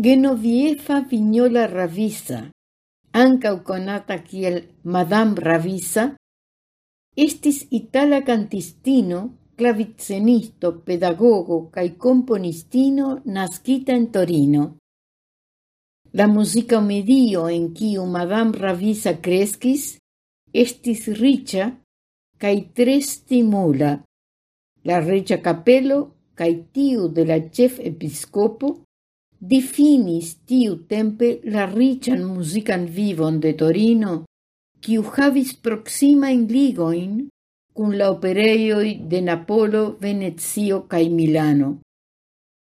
Genoviefa Vignola Ravisa, anca conata kiel Madame Ravisa, estis itala cantistino, clavicenisto, pedagogo cae componistino nascita en Torino. La musica medio en quiu Madame Ravisa crescis estis richa cae tre stimula. La reĝa capelo cae tiu de la chef episcopo definis tiu tempe la riĉan musican vivon de Torino, quiu havis in Ligoin kun la opereioi de Napolo, Venezio kaj Milano.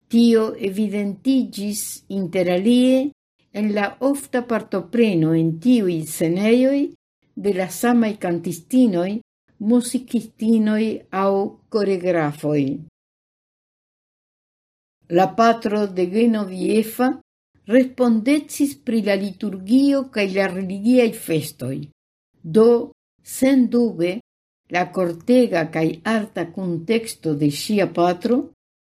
Tio evidentigis interalie en la ofta partopreno en tiui seneioi de la samaj cantistinoi, musicistinoi aŭ coregrafoi. La patro de Genoviefa respondecis pri la liturgio cae la religiae festoi. Do, sendube, la cortega cae arta contexto de sia patro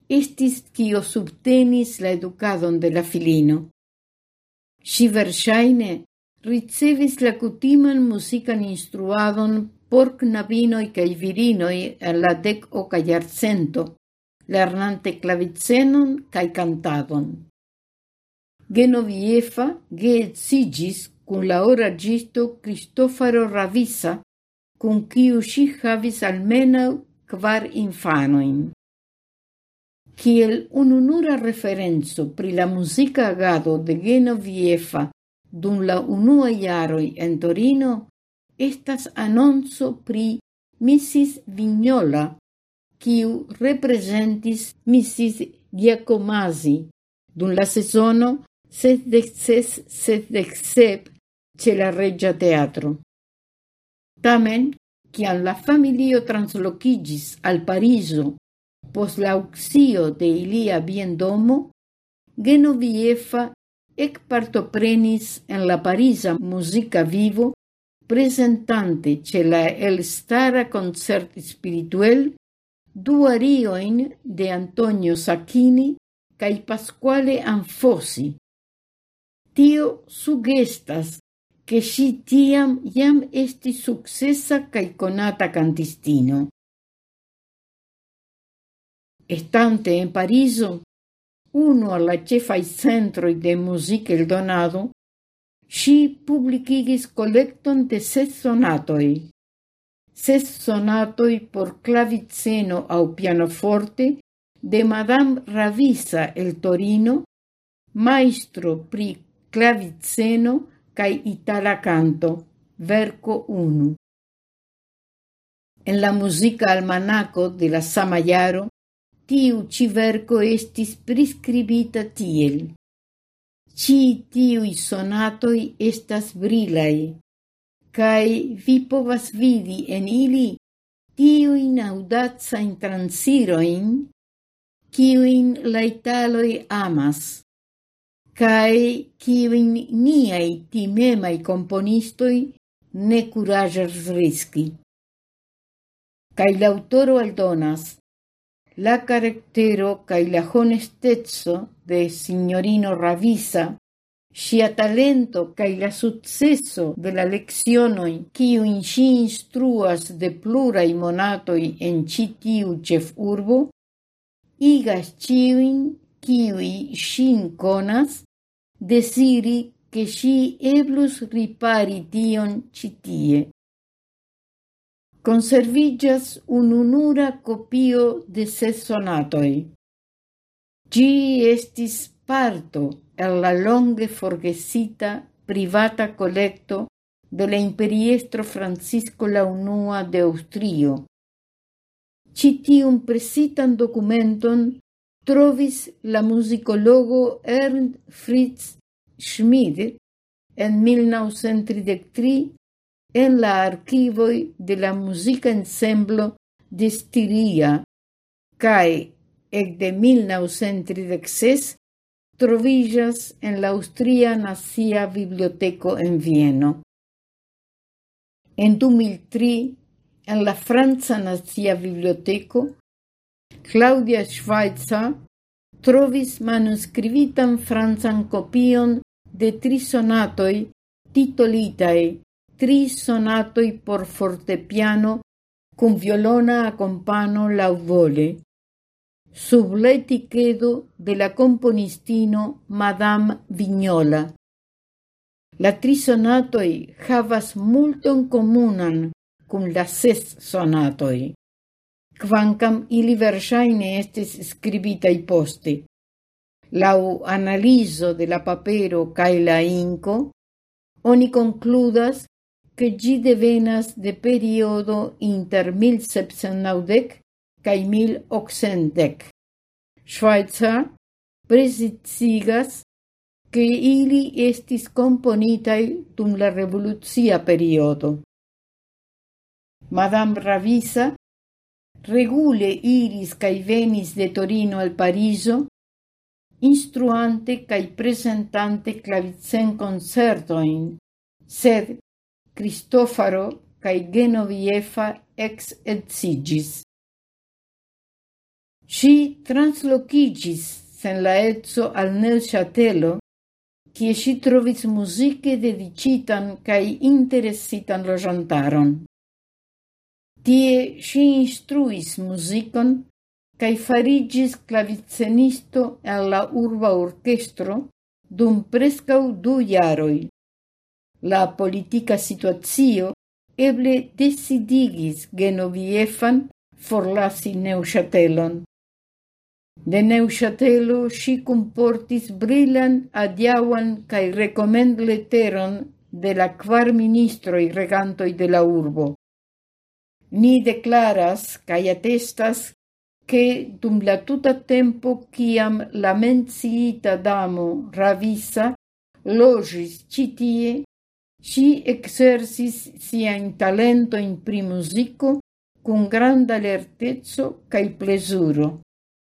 estis cio subtenis la educadon de la filino. Si versaine ricevis la cutiman musican instruadon por knabinoi cae virinoi en la dec oca jarcento, lernante clavicenon cae cantadon. Genoviefa geetsigis cun la oragisto Cristofaro Ravisa, cun kiu si havis almenau quar infanoin. Ciel ununura referenzo pri la musica agado de Genoviefa dun la unua iaroi en Torino, estas annonzo pri Mrs. Vignola, quiu representis Mrs. Giacomasi, dun la sezono 76-77 ce la Regia Teatro. Tamen, cian la familio translocigis al Pariso, pos l'auxio de ilia biendomo, Genoviefa ecpartoprenis en la Parisa musica vivo presentante ce la el stara concert spirituel du arioin de Antonio Sacchini cae Pasquale Anfossi. Tio sugestas che si tiam iam esti successa cae conata cantistino. Estante en Pariso, uno alla cefai centroi de music el donado, si publicigis collecton de ses sonatoi ses sonatoi por claviceno au pianoforte de Madame Ravisa el Torino, maestro pri claviceno cae itala canto, verco 1. En la musica almanaco de la Samayaro, tiu ci verco estis prescribita tiel. Ci tiui sonatoi estas brilai, cae vi povas vidi en ili tiuin audazain transiroin, kiuin la italoi amas, cae kiuin niai timemai componistoi ne curajas risci. Cae l'autoro aldonas, la caractero cae la honestezzo de signorino Ravisa Sia talento cae la successo de la leccionoi quiu in si instruas de plurai monatoi en citiu cef urbo, igas ciuin quiui sin conas desiri che si eblus ripari tion citie. Conservigas un unura copio de ses sonatoi. Gi estis parto el la longe forgesita privata colecto de la imperiestro Francisco la unua de Austrio. Citium presitan documenton trovis la musicologo Ernst Fritz Schmid en 1933 en la archivoi de la musica ensemblo de Stiria, cae ec de 1936 trovillas en la Austria Nacia biblioteco en Vieno. En 2003, en la Franca Nacia biblioteco, Claudia Schweitzer trovis manuskribitan franzan copion de tri sonatoi titolitae Tri sonatoi por fortepiano cum violona akompano lauvole, sub l'etichedo de la componistino Madame Vignola. La tri sonatoi havas multon comunan cum la ses sonatoi, quancam ili versaine estes scribitai poste. Lau analiso de la papero cae la inco, oni concludas che gi devenas de periodo inter 1790 kai mil oxendec. Schweizer presicigas che ili estis componitai dum la revoluzia periodo. Madame Ravisa regule iris cae venis de Torino al Pariso, instruante cae presentante clavicen concertoin, sed Cristofaro cae Genoviefa ex etsigis. Si translocigis sen la etso al Neuchâtelo, cie si trovis musice dedicitan cae interessitan lojantaron. Tie si instruis musicon cae farigis clavicenisto en la urba orchestro dum prescau du jaroi. La politica situazio eble decidigis genoviefan forlasi Neuchatelon. De Neŭŝatelo ŝi comportis brilan cae recomend rekomendleteron de la kvar ministroi regantoi de la urbo. Ni declaras, cae atestas, che dum la tuta tempo ciam la menciita damo Ravisa loĝis ĉi exercis ŝi in talento in pri musico kun granda lertezzo cae plesuro.